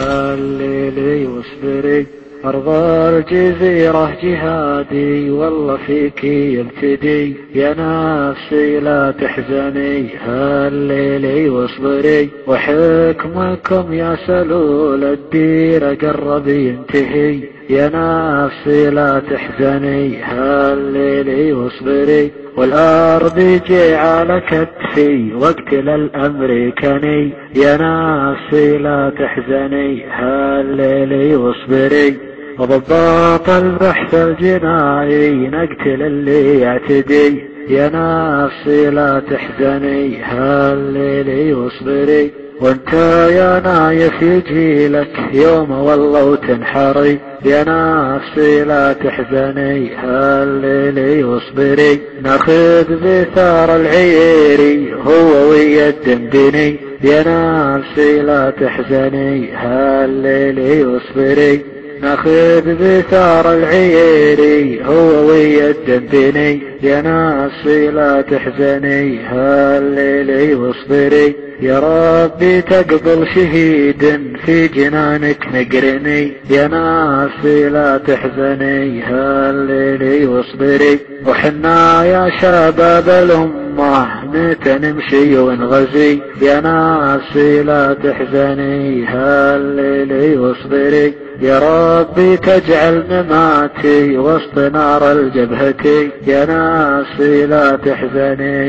هالليلي واصبري أرض الجزيرة جهادي والله فيك يبتدي يا نفسي لا تحزني هالليلي واصبري وحكمكم يا سلول الدير قرب ينتهي. يا نفسي لا تحزني هالليلي واصبري. والأرض جي على كتفي واقتل الأمريكاني. يا نفسي لا تحزني هالليلي واصبري. وضباط البحث الجنائي نقتل اللي يعتدي. يا نفسي لا تحزني هالليلي واصبري. وانت يا نايف يجي لك يوم والله وتنحري يا نفسي لا تحزني هالليلي واصبري. ناخذ بثار العيري هو ويا الدندني يا نفسي لا تحزني هالليلي واصبري. ناخذ بثار العيري هو ويا الدندني يا نفسي لا تحزني هالليلي واصبري. يا ربي تقبل شهيد في جنانك نقرني. يا ناسي لا تحزني هالليلي واصبري. وحنا يا شباب الأمة نتنمشي ونغزي يا ناسي لا تحزني هالليلي واصبري يا ربي تجعل مماتي وسط نار الجبهة يا ناسي لا تحزني.